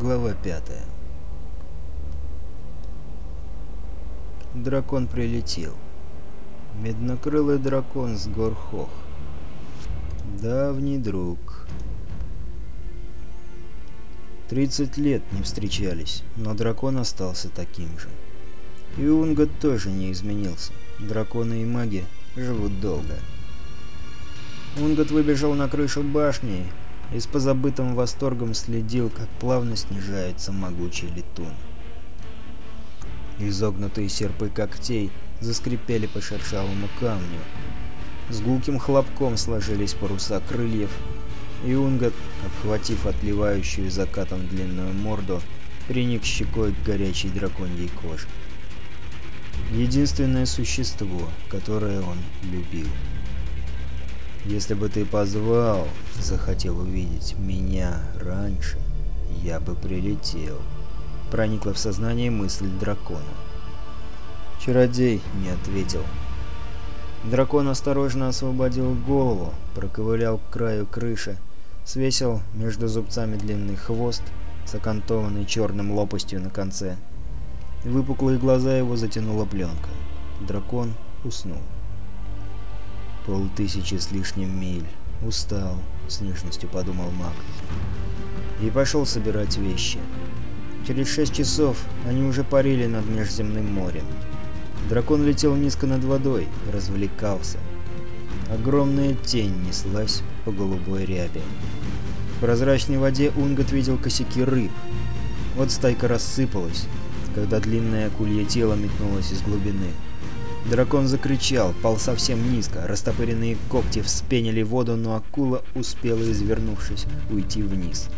Глава 5 Дракон прилетел. Меднокрылый дракон с гор Хох. Давний друг. 30 лет не встречались, но дракон остался таким же. И Унгот тоже не изменился. Драконы и маги живут долго. Унгот выбежал на крышу башни и с позабытым восторгом следил, как плавно снижается могучий летун. Изогнутые серпы когтей заскрипели по шершавому камню. С гулким хлопком сложились паруса крыльев, и Унгат, обхватив отливающую закатом длинную морду, приник щекой к горячей драконьей коже. Единственное существо, которое он любил. Если бы ты позвал, захотел увидеть меня раньше, я бы прилетел. Проникла в сознание мысль дракона. Чародей не ответил. Дракон осторожно освободил голову, проковылял к краю крыши, свесил между зубцами длинный хвост с окантованной черным лопастью на конце. Выпуклые глаза его затянула пленка. Дракон уснул полтысячи с лишним миль. Устал, с нежностью подумал маг. И пошел собирать вещи. Через шесть часов они уже парили над межземным морем. Дракон летел низко над водой, развлекался. Огромная тень неслась по голубой рябе. В прозрачной воде Унгат видел косяки рыб. Вот стайка рассыпалась, когда длинное акулье тело метнулось из глубины. Дракон закричал, пал совсем низко, растопыренные когти вспенили воду, но акула успела, извернувшись, уйти вниз.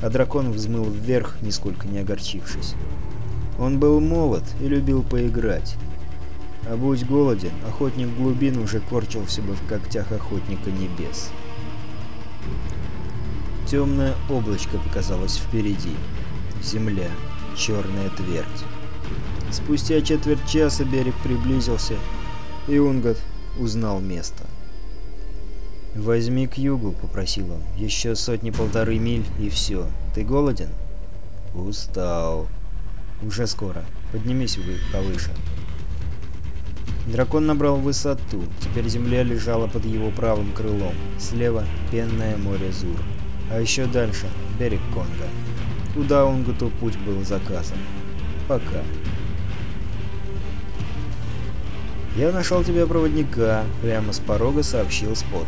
А дракон взмыл вверх, нисколько не огорчившись. Он был молод и любил поиграть. А будь голоден, охотник глубин уже корчился бы в когтях охотника небес. Темное облачко показалось впереди. Земля. Черная твердь. Спустя четверть часа берег приблизился, и Унгот узнал место. «Возьми к югу», — попросил он. «Еще сотни-полторы миль, и все. Ты голоден?» «Устал». «Уже скоро. Поднимись вы повыше». Дракон набрал высоту. Теперь земля лежала под его правым крылом. Слева — пенное море Зур. А еще дальше — берег Конго. Туда Унгуту путь был заказан. Пока. «Я нашел тебе проводника», — прямо с порога сообщил Спот.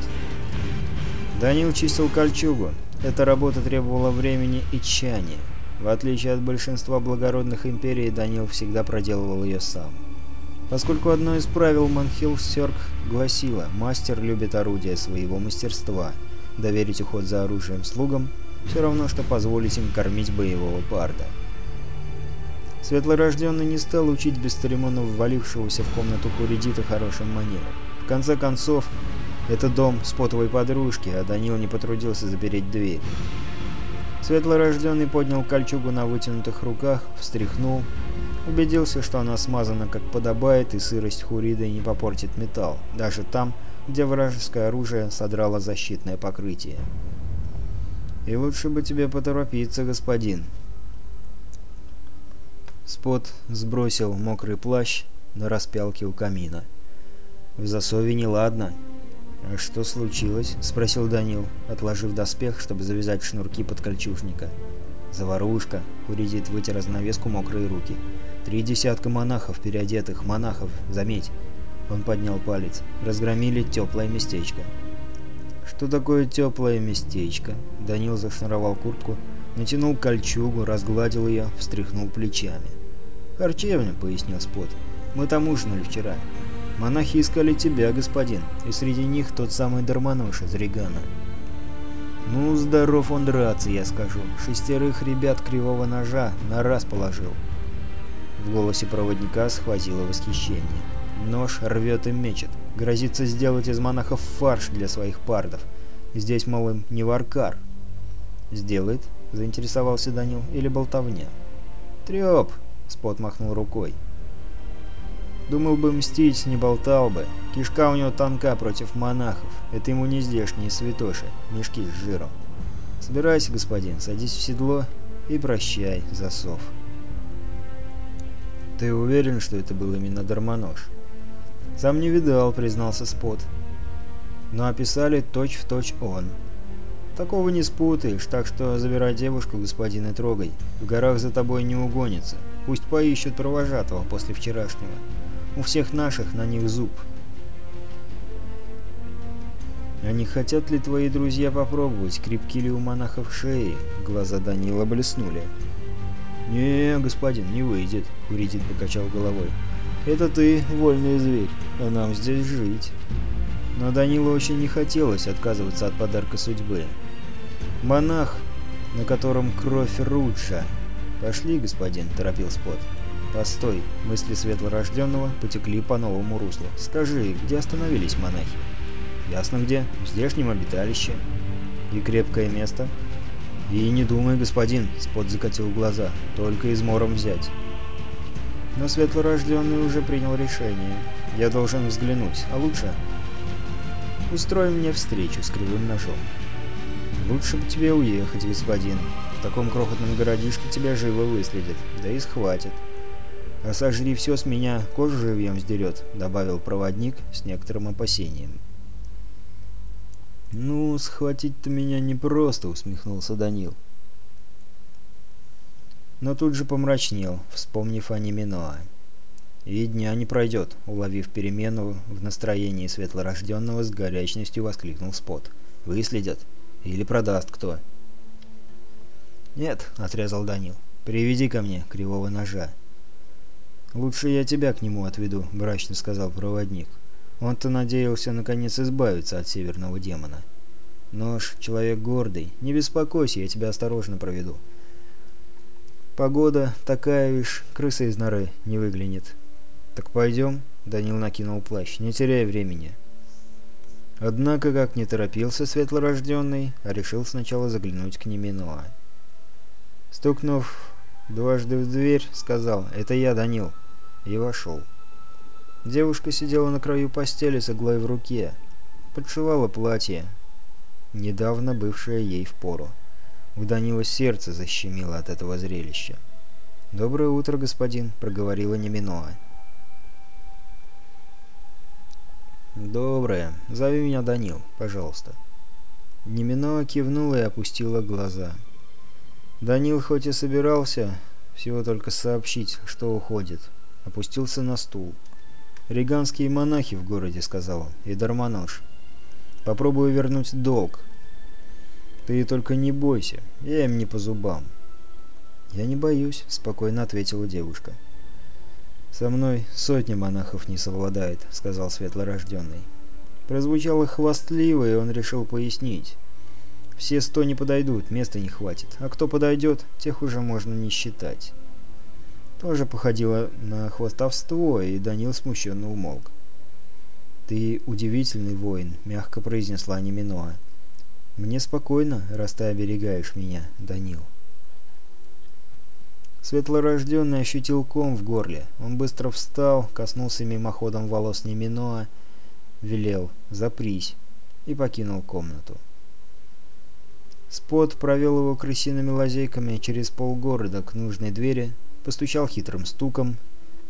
Данил чистил кольчугу. Эта работа требовала времени и тщания. В отличие от большинства благородных империй, Данил всегда проделывал ее сам. Поскольку одно из правил Манхилл гласило «Мастер любит орудия своего мастерства», доверить уход за оружием слугам – все равно, что позволить им кормить боевого парда. Светлорожденный не стал учить бесцеремонно ввалившегося в комнату Куридита, хорошим манерам. В конце концов, это дом спотовой подружки, а Данил не потрудился запереть дверь. Светлорожденный поднял кольчугу на вытянутых руках, встряхнул, убедился, что она смазана как подобает и сырость хуриды не попортит металл, даже там, где вражеское оружие содрало защитное покрытие. «И лучше бы тебе поторопиться, господин», Спот сбросил мокрый плащ на распялке у камина. В засове неладно. «А что случилось?» — спросил Данил, отложив доспех, чтобы завязать шнурки под кольчужника. «Заварушка!» — Хуридит вытер занавеску мокрые руки. «Три десятка монахов, переодетых монахов, заметь!» Он поднял палец. «Разгромили теплое местечко». «Что такое теплое местечко?» Данил зашнуровал куртку, Натянул кольчугу, разгладил ее, встряхнул плечами. «Харчевня», — пояснил Спот, — «мы там ужинали вчера. Монахи искали тебя, господин, и среди них тот самый Дармонож из Регана». «Ну, здоров он драться, я скажу. Шестерых ребят кривого ножа на раз положил». В голосе проводника схватило восхищение. Нож рвет и мечет. Грозится сделать из монахов фарш для своих пардов. Здесь, мол, им не варкар. «Сделает?» — заинтересовался Данил, — «или болтовня?» «Трёп!» — Спот махнул рукой. «Думал бы мстить, не болтал бы. Кишка у него танка против монахов. Это ему не здешние святоши, мешки с жиром. Собирайся, господин, садись в седло и прощай, засов». «Ты уверен, что это был именно Дармонож?» «Сам не видал», — признался Спот. «Но описали точь-в-точь точь он». Такого не спутаешь, так что забирай девушку, господин, и трогай. В горах за тобой не угонится. Пусть поищут провожатого после вчерашнего. У всех наших на них зуб. А не хотят ли твои друзья попробовать, крепки ли у монахов шеи? Глаза Данила блеснули. «Не, господин, не выйдет», — Уридит покачал головой. «Это ты, вольный зверь, а нам здесь жить». Но Данилу очень не хотелось отказываться от подарка судьбы. «Монах, на котором кровь Руджа». «Пошли, господин», — торопил Спот. «Постой», — мысли светлорожденного потекли по новому руслу. «Скажи, где остановились монахи?» «Ясно где. В здешнем обиталище». «И крепкое место?» «И не думай, господин», — Спот закатил глаза, — «только измором взять». Но светлорожденный уже принял решение. «Я должен взглянуть, а лучше...» «Устрой мне встречу с кривым ножом». Лучше бы тебе уехать, господин. В таком крохотном городишке тебя живо выследят, да и схватят. А сожри все с меня, кожу живьем сдерет», — добавил проводник с некоторым опасением. «Ну, схватить-то меня непросто», — усмехнулся Данил. Но тут же помрачнел, вспомнив о Неминоа. «И дня не пройдет», — уловив перемену в настроении светлорожденного, с горячностью воскликнул Спот. «Выследят». Или продаст кто. «Нет», — отрезал Данил, — «приведи ко мне кривого ножа». «Лучше я тебя к нему отведу», — мрачно сказал проводник. Он-то надеялся, наконец, избавиться от северного демона. «Нож — человек гордый. Не беспокойся, я тебя осторожно проведу». «Погода такая, вишь, крыса из норы не выглянет». «Так пойдем?» — Данил накинул плащ. «Не теряй времени». Однако, как не торопился светлорожденный, а решил сначала заглянуть к Неминуа. Стукнув дважды в дверь, сказал «Это я, Данил», и вошел. Девушка сидела на краю постели с иглой в руке, подшивала платье, недавно бывшее ей в пору. У Данила сердце защемило от этого зрелища. «Доброе утро, господин», — проговорила Неминоа. «Доброе. Зови меня Данил, пожалуйста». Немино кивнула и опустила глаза. Данил хоть и собирался всего только сообщить, что уходит, опустился на стул. «Риганские монахи в городе», — сказал — «и дармонож. Попробую вернуть долг». «Ты только не бойся, я им не по зубам». «Я не боюсь», — спокойно ответила «Девушка». «Со мной сотни монахов не совладает», — сказал светлорожденный. Прозвучало хвастливо, и он решил пояснить. «Все сто не подойдут, места не хватит, а кто подойдет, тех уже можно не считать». Тоже походило на хвастовство, и Данил смущенно умолк. «Ты удивительный воин», — мягко произнесла Неминоа. «Мне спокойно, раз ты оберегаешь меня, Данил». Светлорожденный ощутил ком в горле. Он быстро встал, коснулся мимоходом волос Неминоа, велел «Запрись» и покинул комнату. Спот провел его крысиными лазейками через полгорода к нужной двери, постучал хитрым стуком.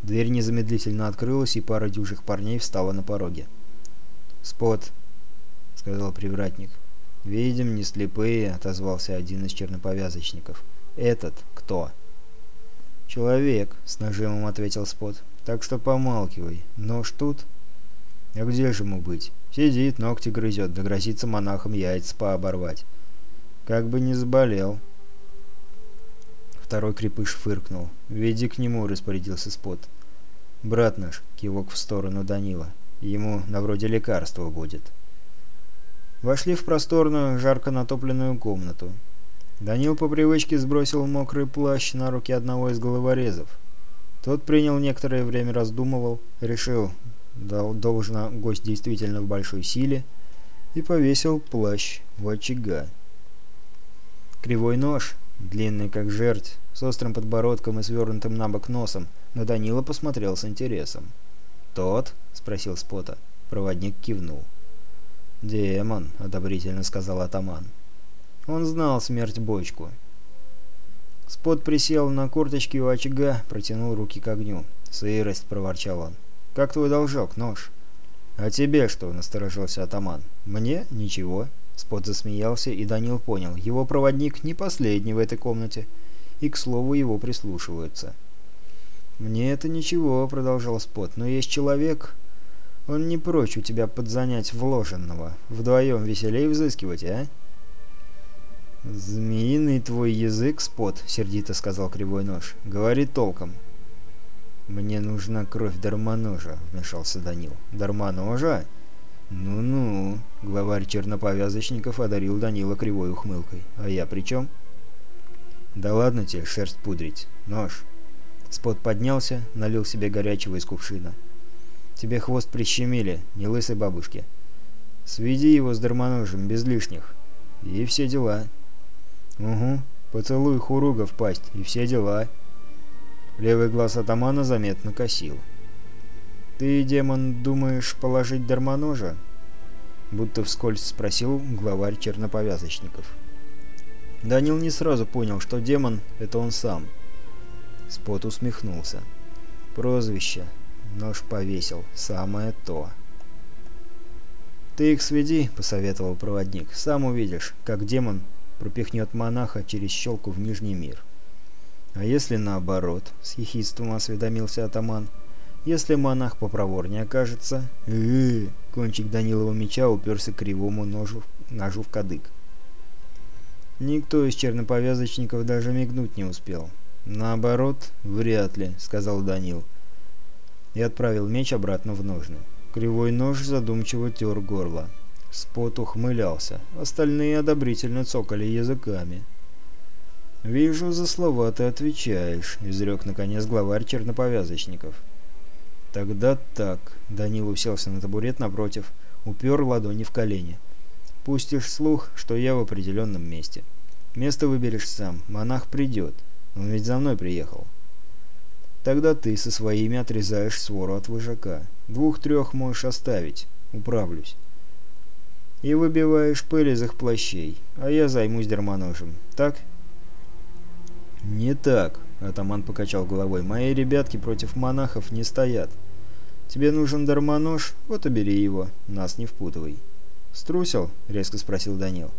Дверь незамедлительно открылась, и пара дюжих парней встала на пороге. «Спот», — сказал привратник. «Видим, не слепые», — отозвался один из черноповязочников. «Этот кто?» «Человек», — с нажимом ответил Спот. «Так что помалкивай. Нож тут?» «А где же ему быть? Сидит, ногти грызет, да грозится монахом яйца пооборвать. Как бы не заболел». Второй крепыш фыркнул. «Веди к нему», — распорядился Спот. «Брат наш», — кивок в сторону Данила. «Ему на вроде лекарство будет». Вошли в просторную, жарко натопленную комнату. Данил по привычке сбросил мокрый плащ на руки одного из головорезов. Тот принял некоторое время, раздумывал, решил, дал, должно гость действительно в большой силе, и повесил плащ в очага. Кривой нож, длинный как жерть, с острым подбородком и свернутым на бок носом, на Данила посмотрел с интересом. «Тот?» — спросил Спота. Проводник кивнул. «Демон», — одобрительно сказал атаман. Он знал смерть бочку. Спот присел на корточки у очага, протянул руки к огню. «Сырость!» — проворчал он. «Как твой должок, нож?» «А тебе что?» — насторожился атаман. «Мне? Ничего». Спот засмеялся, и Данил понял. Его проводник не последний в этой комнате, и, к слову, его прислушиваются. «Мне это ничего», — продолжал Спот, — «но есть человек...» «Он не прочь у тебя подзанять вложенного. Вдвоем веселее взыскивать, а?» «Змеиный твой язык, Спот», — сердито сказал Кривой Нож. «Говори толком». «Мне нужна кровь Дармоножа», — вмешался Данил. «Дармоножа?» «Ну-ну», — главарь черноповязочников одарил Данила кривой ухмылкой. «А я при чем?» «Да ладно тебе шерсть пудрить. Нож». Спот поднялся, налил себе горячего из кувшина. «Тебе хвост прищемили, не лысой бабушке. Сведи его с дармоножем, без лишних. И все дела». «Угу, поцелуй Хуруга в пасть и все дела». Левый глаз атамана заметно косил. «Ты, демон, думаешь положить дармоножа?» Будто вскользь спросил главарь черноповязочников. Данил не сразу понял, что демон — это он сам. Спот усмехнулся. «Прозвище. Нож повесил. Самое то». «Ты их сведи», — посоветовал проводник. «Сам увидишь, как демон пропихнет монаха через щелку в Нижний мир. А если наоборот, с ехидством осведомился атаман, если монах попроворнее окажется, э -э -э, кончик Данилова меча уперся кривому ножу, ножу в кадык. Никто из черноповязочников даже мигнуть не успел. «Наоборот, вряд ли», — сказал Данил. И отправил меч обратно в ножны. Кривой нож задумчиво тер горло. Спот ухмылялся. Остальные одобрительно цокали языками. «Вижу, за слова ты отвечаешь», — изрек наконец главарь черноповязочников. «Тогда так», — Данил уселся на табурет напротив, упер ладони в колени. «Пустишь слух, что я в определенном месте. Место выберешь сам, монах придет, он ведь за мной приехал». «Тогда ты со своими отрезаешь свору от выжака, Двух-трех можешь оставить, управлюсь» и выбиваешь пыль из их плащей, а я займусь дермоножем. Так?» «Не так», — атаман покачал головой. «Мои ребятки против монахов не стоят. Тебе нужен дармонож? Вот и бери его. Нас не впутывай». «Струсил?» — резко спросил Данил.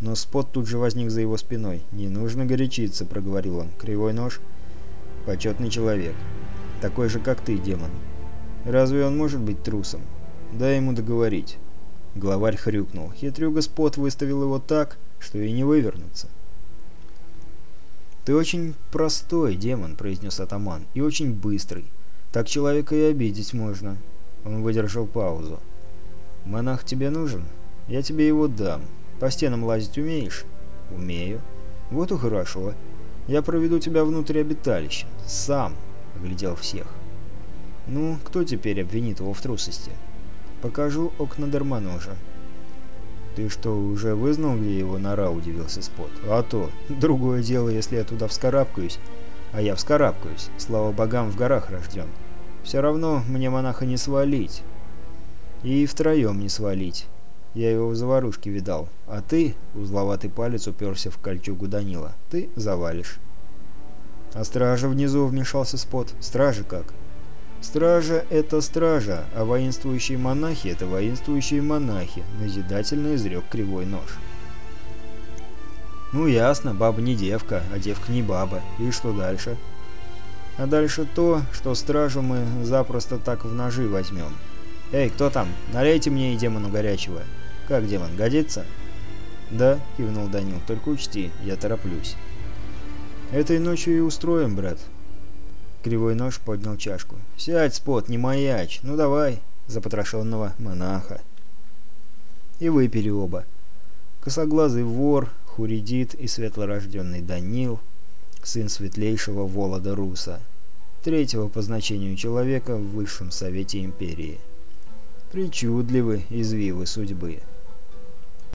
Но спот тут же возник за его спиной. «Не нужно горячиться», — проговорил он. «Кривой нож?» «Почетный человек. Такой же, как ты, демон. Разве он может быть трусом? Дай ему договорить». Главарь хрюкнул. Хитрюга спот выставил его так, что и не вывернуться. «Ты очень простой, демон», — произнес атаман, — «и очень быстрый. Так человека и обидеть можно». Он выдержал паузу. «Монах тебе нужен? Я тебе его дам. По стенам лазить умеешь?» «Умею». «Вот и хорошо. Я проведу тебя внутрь обиталища. Сам», — оглядел всех. «Ну, кто теперь обвинит его в трусости?» Покажу окна Дармоножа». «Ты что, уже вызнал, где его нора?» – удивился Спот. «А то. Другое дело, если я туда вскарабкаюсь. А я вскарабкаюсь. Слава богам, в горах рожден. Все равно мне монаха не свалить. И втроем не свалить. Я его в заварушке видал. А ты, узловатый палец уперся в кольчугу Данила, ты завалишь». «А стража внизу?» – вмешался Спот. Стражи как?» Стража – это стража, а воинствующие монахи – это воинствующие монахи, назидательно изрек кривой нож. Ну ясно, баба не девка, а девка не баба. И что дальше? А дальше то, что стражу мы запросто так в ножи возьмем. Эй, кто там? Налейте мне и демону горячего. Как, демон, годится? Да, кивнул Данил, только учти, я тороплюсь. Этой ночью и устроим, брат. Кривой нож поднял чашку. «Сядь, спот, не маяч! Ну давай!» за потрошенного монаха. И выпили оба. Косоглазый вор, Хуридит и светлорожденный Данил, сын светлейшего Волода Руса, третьего по значению человека в высшем совете империи. Причудливы извивы судьбы.